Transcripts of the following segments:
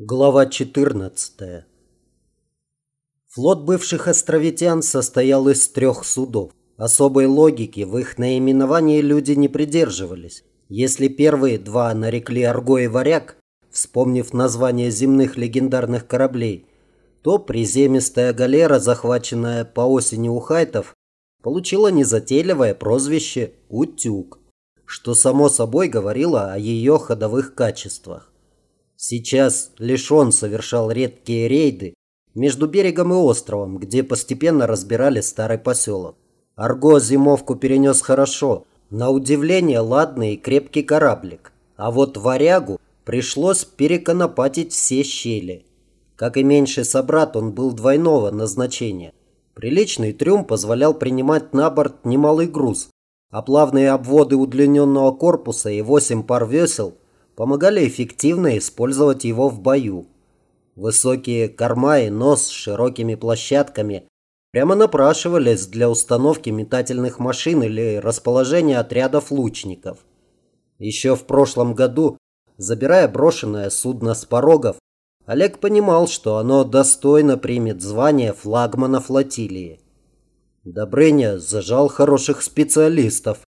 Глава 14. Флот бывших островитян состоял из трех судов. Особой логики в их наименовании люди не придерживались. Если первые два нарекли Арго и Варяг, вспомнив название земных легендарных кораблей, то приземистая галера, захваченная по осени у хайтов, получила незатейливое прозвище «Утюг», что само собой говорило о ее ходовых качествах. Сейчас лишь он совершал редкие рейды между берегом и островом, где постепенно разбирали старый поселок. Арго зимовку перенес хорошо, на удивление ладный и крепкий кораблик. А вот варягу пришлось переконопатить все щели. Как и меньший собрат, он был двойного назначения. Приличный трюм позволял принимать на борт немалый груз, а плавные обводы удлиненного корпуса и восемь пар весел – помогали эффективно использовать его в бою. Высокие корма и нос с широкими площадками прямо напрашивались для установки метательных машин или расположения отрядов лучников. Еще в прошлом году, забирая брошенное судно с порогов, Олег понимал, что оно достойно примет звание флагмана флотилии. Добрыня зажал хороших специалистов,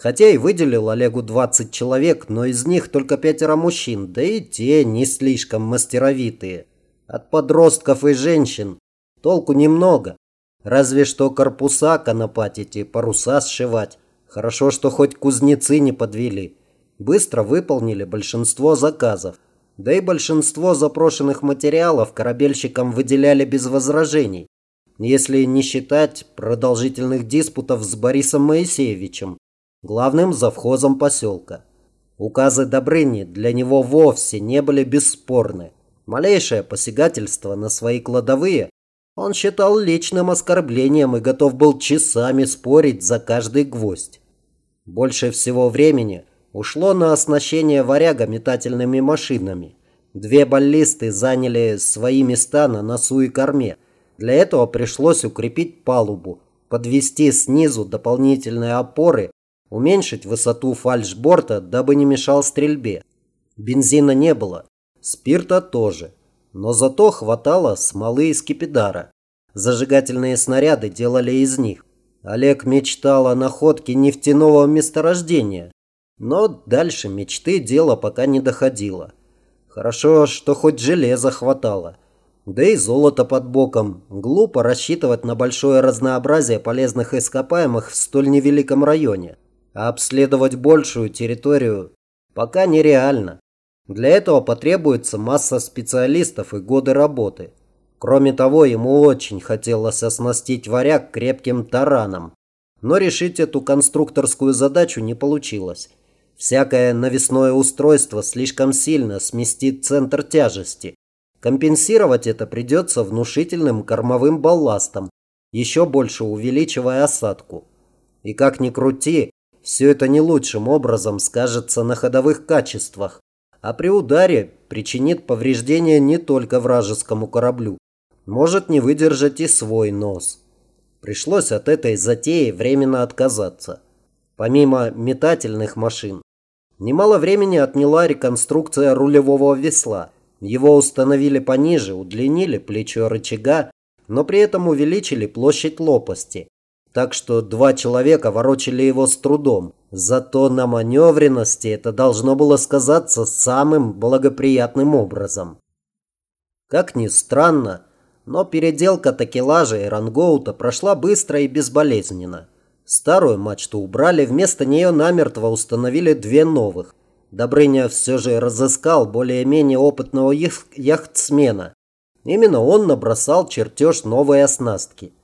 Хотя и выделил Олегу 20 человек, но из них только пятеро мужчин, да и те не слишком мастеровитые. От подростков и женщин толку немного. Разве что корпуса конопатить и паруса сшивать. Хорошо, что хоть кузнецы не подвели. Быстро выполнили большинство заказов. Да и большинство запрошенных материалов корабельщикам выделяли без возражений. Если не считать продолжительных диспутов с Борисом Моисеевичем, главным завхозом поселка. Указы Добрыни для него вовсе не были бесспорны. Малейшее посягательство на свои кладовые он считал личным оскорблением и готов был часами спорить за каждый гвоздь. Больше всего времени ушло на оснащение варяга метательными машинами. Две баллисты заняли свои места на носу и корме. Для этого пришлось укрепить палубу, подвести снизу дополнительные опоры уменьшить высоту фальшборта, дабы не мешал стрельбе. Бензина не было, спирта тоже, но зато хватало смолы и скипидара. Зажигательные снаряды делали из них. Олег мечтал о находке нефтяного месторождения, но дальше мечты дело пока не доходило. Хорошо, что хоть железа хватало. Да и золото под боком. Глупо рассчитывать на большое разнообразие полезных ископаемых в столь невеликом районе. А обследовать большую территорию пока нереально. Для этого потребуется масса специалистов и годы работы. Кроме того, ему очень хотелось оснастить варяг крепким тараном. Но решить эту конструкторскую задачу не получилось. Всякое навесное устройство слишком сильно сместит центр тяжести. Компенсировать это придется внушительным кормовым балластом, еще больше увеличивая осадку. И как ни крути, все это не лучшим образом скажется на ходовых качествах, а при ударе причинит повреждения не только вражескому кораблю. Может не выдержать и свой нос. Пришлось от этой затеи временно отказаться. Помимо метательных машин, немало времени отняла реконструкция рулевого весла. Его установили пониже, удлинили плечо рычага, но при этом увеличили площадь лопасти так что два человека ворочали его с трудом. Зато на маневренности это должно было сказаться самым благоприятным образом. Как ни странно, но переделка такелажа и рангоута прошла быстро и безболезненно. Старую мачту убрали, вместо нее намертво установили две новых. Добрыня все же разыскал более-менее опытного яхтсмена. Именно он набросал чертеж новой оснастки –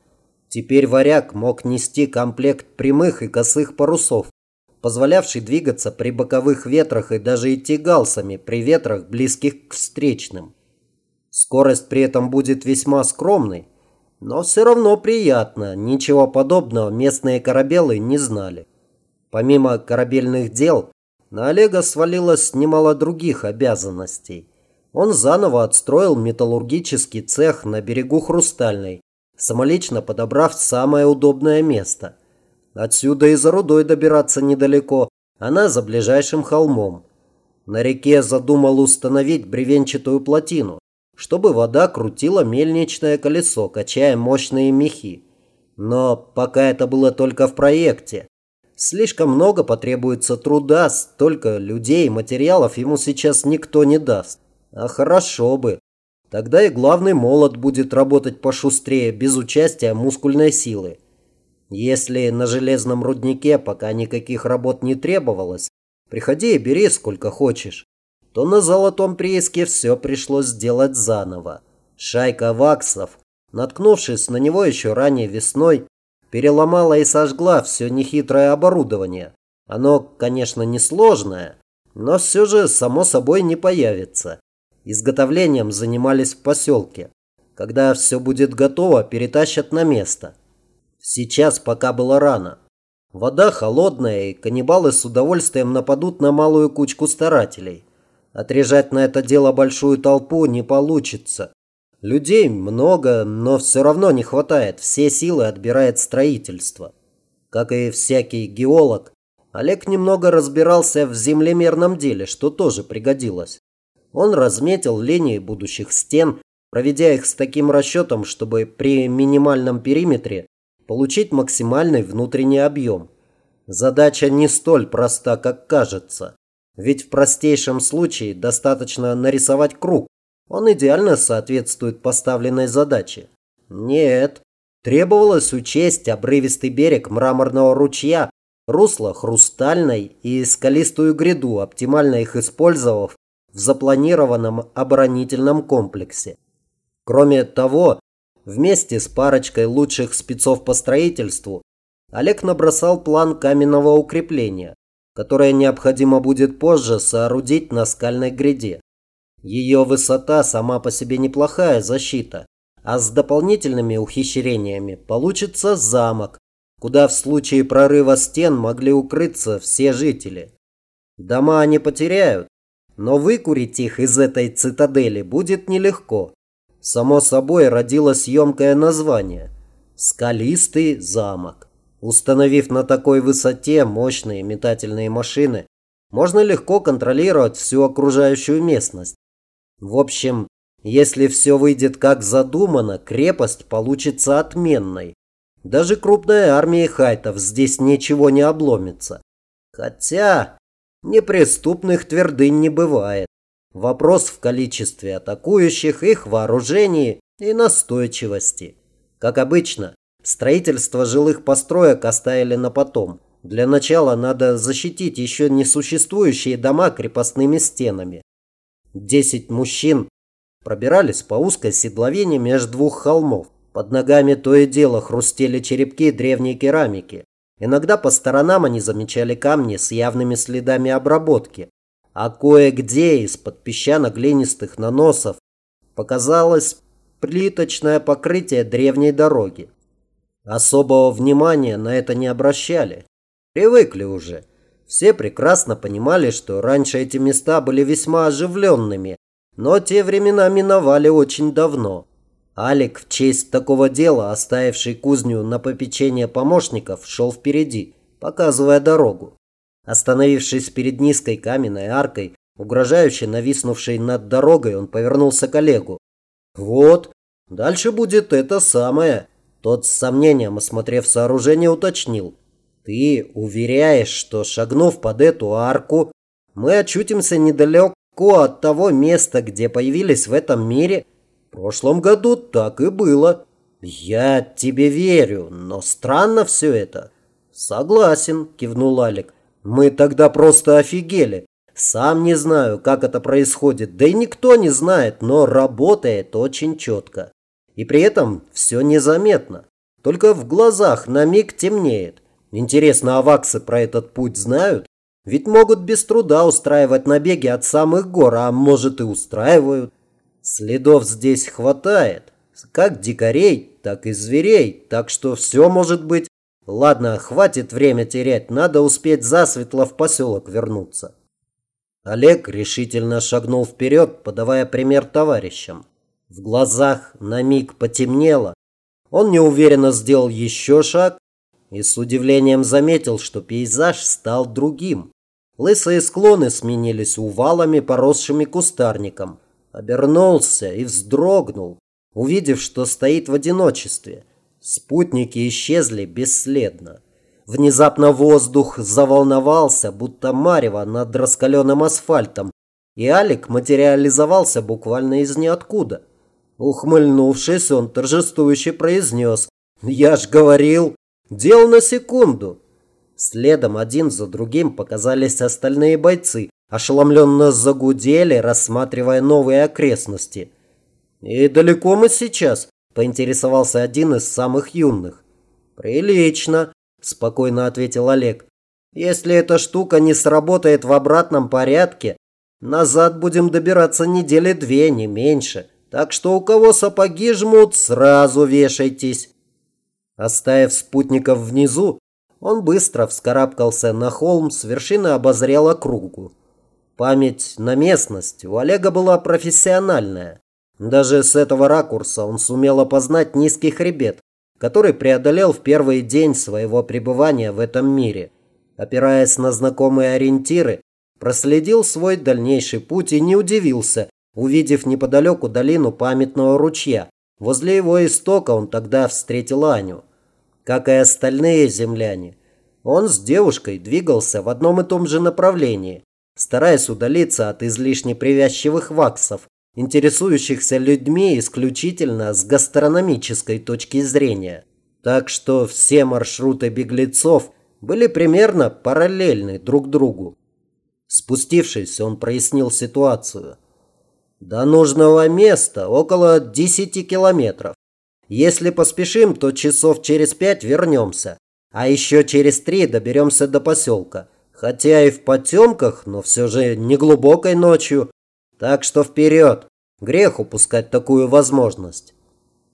Теперь варяг мог нести комплект прямых и косых парусов, позволявший двигаться при боковых ветрах и даже идти галсами при ветрах, близких к встречным. Скорость при этом будет весьма скромной, но все равно приятно, ничего подобного местные корабелы не знали. Помимо корабельных дел, на Олега свалилось немало других обязанностей. Он заново отстроил металлургический цех на берегу Хрустальной, самолично подобрав самое удобное место. Отсюда и за рудой добираться недалеко, она за ближайшим холмом. На реке задумал установить бревенчатую плотину, чтобы вода крутила мельничное колесо, качая мощные мехи. Но пока это было только в проекте. Слишком много потребуется труда, столько людей материалов ему сейчас никто не даст. А хорошо бы. Тогда и главный молот будет работать пошустрее, без участия мускульной силы. Если на железном руднике пока никаких работ не требовалось, приходи и бери сколько хочешь, то на золотом прииске все пришлось сделать заново. Шайка ваксов, наткнувшись на него еще ранее весной, переломала и сожгла все нехитрое оборудование. Оно, конечно, несложное, но все же само собой не появится. Изготовлением занимались в поселке. Когда все будет готово, перетащат на место. Сейчас пока было рано. Вода холодная, и каннибалы с удовольствием нападут на малую кучку старателей. Отрежать на это дело большую толпу не получится. Людей много, но все равно не хватает. Все силы отбирает строительство. Как и всякий геолог, Олег немного разбирался в землемерном деле, что тоже пригодилось. Он разметил линии будущих стен, проведя их с таким расчетом, чтобы при минимальном периметре получить максимальный внутренний объем. Задача не столь проста, как кажется. Ведь в простейшем случае достаточно нарисовать круг. Он идеально соответствует поставленной задаче. Нет, требовалось учесть обрывистый берег мраморного ручья, русло хрустальной и скалистую гряду, оптимально их использовав в запланированном оборонительном комплексе. Кроме того, Вместе с парочкой лучших спецов по строительству Олег набросал план каменного укрепления, которое необходимо будет позже соорудить на скальной гряде. Ее высота сама по себе неплохая защита, а с дополнительными ухищрениями получится замок, куда в случае прорыва стен могли укрыться все жители. Дома они потеряют, но выкурить их из этой цитадели будет нелегко. Само собой родилось емкое название – «Скалистый замок». Установив на такой высоте мощные метательные машины, можно легко контролировать всю окружающую местность. В общем, если все выйдет как задумано, крепость получится отменной. Даже крупная армия хайтов здесь ничего не обломится. Хотя неприступных твердынь не бывает. Вопрос в количестве атакующих, их вооружении и настойчивости. Как обычно, строительство жилых построек оставили на потом. Для начала надо защитить еще не существующие дома крепостными стенами. Десять мужчин пробирались по узкой седловине между двух холмов. Под ногами то и дело хрустели черепки древней керамики. Иногда по сторонам они замечали камни с явными следами обработки а кое-где из-под песчано-глинистых наносов показалось плиточное покрытие древней дороги. Особого внимания на это не обращали. Привыкли уже. Все прекрасно понимали, что раньше эти места были весьма оживленными, но те времена миновали очень давно. Алик в честь такого дела, оставивший кузню на попечение помощников, шел впереди, показывая дорогу. Остановившись перед низкой каменной аркой, угрожающе нависнувшей над дорогой, он повернулся к Олегу. «Вот, дальше будет это самое». Тот с сомнением, осмотрев сооружение, уточнил. «Ты уверяешь, что, шагнув под эту арку, мы очутимся недалеко от того места, где появились в этом мире? Прошлом году так и было. Я тебе верю, но странно все это». «Согласен», – кивнул Алик. Мы тогда просто офигели. Сам не знаю, как это происходит, да и никто не знает, но работает очень четко. И при этом все незаметно. Только в глазах на миг темнеет. Интересно, аваксы про этот путь знают? Ведь могут без труда устраивать набеги от самых гор, а может и устраивают. Следов здесь хватает. Как дикарей, так и зверей. Так что все может быть. Ладно, хватит время терять, надо успеть засветло в поселок вернуться. Олег решительно шагнул вперед, подавая пример товарищам. В глазах на миг потемнело. Он неуверенно сделал еще шаг и с удивлением заметил, что пейзаж стал другим. Лысые склоны сменились увалами, поросшими кустарником. Обернулся и вздрогнул, увидев, что стоит в одиночестве. Спутники исчезли бесследно. Внезапно воздух заволновался, будто марево над раскаленным асфальтом, и Алик материализовался буквально из ниоткуда. Ухмыльнувшись, он торжествующе произнес «Я ж говорил, дел на секунду». Следом один за другим показались остальные бойцы, ошеломленно загудели, рассматривая новые окрестности. «И далеко мы сейчас?» – поинтересовался один из самых юных. «Прилично», – спокойно ответил Олег. «Если эта штука не сработает в обратном порядке, назад будем добираться недели две, не меньше. Так что у кого сапоги жмут, сразу вешайтесь». Оставив спутников внизу, он быстро вскарабкался на холм, с вершины обозрел округу. Память на местность у Олега была профессиональная. Даже с этого ракурса он сумел опознать низкий хребет, который преодолел в первый день своего пребывания в этом мире. Опираясь на знакомые ориентиры, проследил свой дальнейший путь и не удивился, увидев неподалеку долину памятного ручья. Возле его истока он тогда встретил Аню. Как и остальные земляне, он с девушкой двигался в одном и том же направлении, стараясь удалиться от излишне привязчивых ваксов, интересующихся людьми исключительно с гастрономической точки зрения. Так что все маршруты беглецов были примерно параллельны друг другу. Спустившись, он прояснил ситуацию. До нужного места около 10 километров. Если поспешим, то часов через пять вернемся. А еще через три доберемся до поселка. Хотя и в потемках, но все же не глубокой ночью. Так что вперед. Грех упускать такую возможность.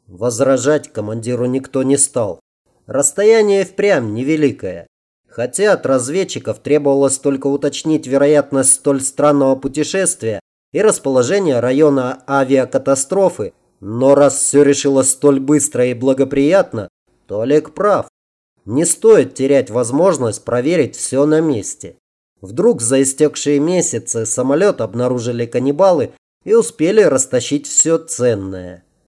Возражать командиру никто не стал. Расстояние впрямь невеликое. Хотя от разведчиков требовалось только уточнить вероятность столь странного путешествия и расположение района авиакатастрофы, но раз все решилось столь быстро и благоприятно, то Олег прав. Не стоит терять возможность проверить все на месте. Вдруг за истекшие месяцы самолет обнаружили каннибалы и успели растащить все ценное.